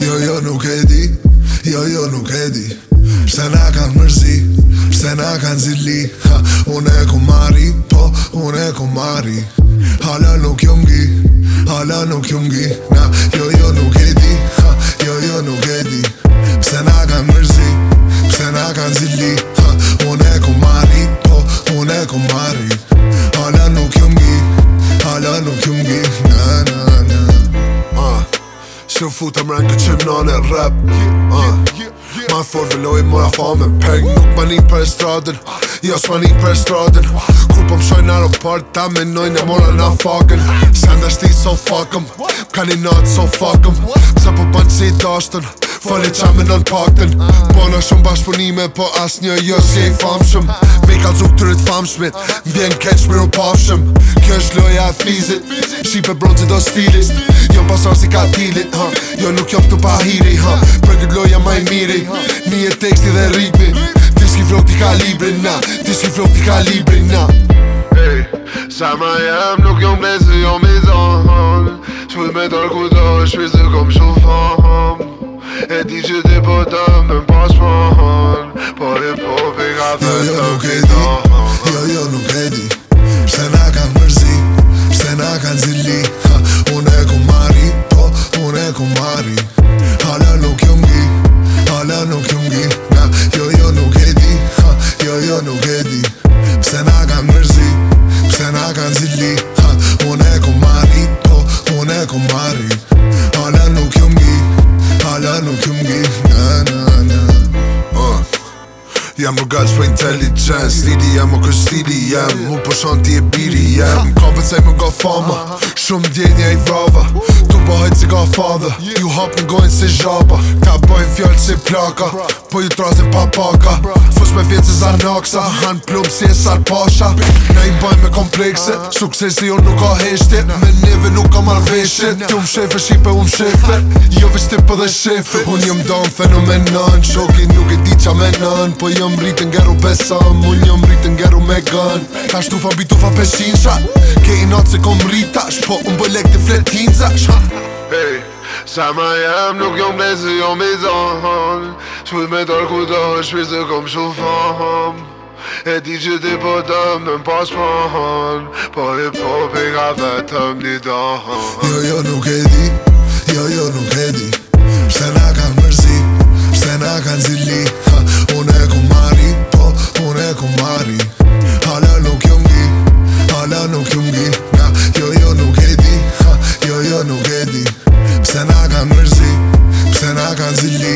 Jo jo nuk e di Jo jo nuk e di Pse na kanë mërzi Pse na kanë zili ha, Une ku mari Po, une ku mari Hala nuk jom gi Hala nuk jom gi na, Jo jo nuk e di ha, Jo jo nuk e di Pse na kanë mërzi Pse na kanë zili kjo futa mre në këtë që nane rap uh. Ma fort veloj mora fame peng Nuk ma një për estradën Jo s'ma një për estradën Kur po mshoj në aeroport ta menoj në mora në fagën Se ndashti so fuck'em Ka një natë so fuck'em Se po bënë si dashtën Fole qa me nën pakten Bona shumë bashkëpunime Po as një jo s'je i famshëm Me i ka zuk të rrit famshmit Vjen keq me në pafshëm Kjo është loja e fizit Shqipe bronzi do stilist Jo në pasar si katilit ha. Jo nuk jop të pahiri ha. Për këtë loja maj miri Mi e teksti dhe ritmi Ti s'ki flok t'i kalibri na Ti flok t'i kalibri na Sa ma jem nuk jom blesë jom i zonë Shpët me tërku të shpët se shumë fonë di që ti po, po jo, jo, të më pas Por e po pika të të të të të të të Jo, jo nuk e Pse na kanë mërzi Pse na kanë zili ha, Unë e ku mari Po, unë e ku mari Hala nuk jom gi Hala nuk jom gi na, Jo, jo nuk e di ha, Jo, jo nuk e Pse na kanë mërzi Pse na kanë zili Unë e ku mari Po, unë e mari Jam rrgaz për intelligence Lidi jam o kësht lidi jem Mu për po e biri jem Kam pëtësaj më nga fama Shumë djenja i vrava Tu pëhajt si ka father Ju hap në gojnë si zhaba Ta bëjnë fjallë si plaka pra po ju trase pa paka Fus me vjetë si naksa Han plumë si e sarpasha Në i baj me komplekse Suksesi jo nuk ka heshtje Me neve nuk ka marveshje Tjum shefe, shipe um shefe Jo vis tipe po dhe shefe Un jëm dan fenomenon Shoki nuk e di qa menon Po jëm rritë ngeru besëm Un jëm rritë ngeru me gën Ta shtufa bitufa peshinsha Ke i natë se kom rritash Po un bëlek të zash Hey, sa ma jam nuk jom blesë jom i zonë Qëpët me darë ku të shpirë se kom shumë famë E di që ti po të më në pas pahan Po e popi ka vetëm një dahan Jo jo nuk e di, jo jo nuk e di Pse na ka mërzi, pse na ka zili Unë e ku mari, po unë e ku mari Hala nuk jo mgi, hala nuk jo mgi Jo jo nuk e di, ha, jo jo nuk e di Pse na ka mërzi, pse na ka zili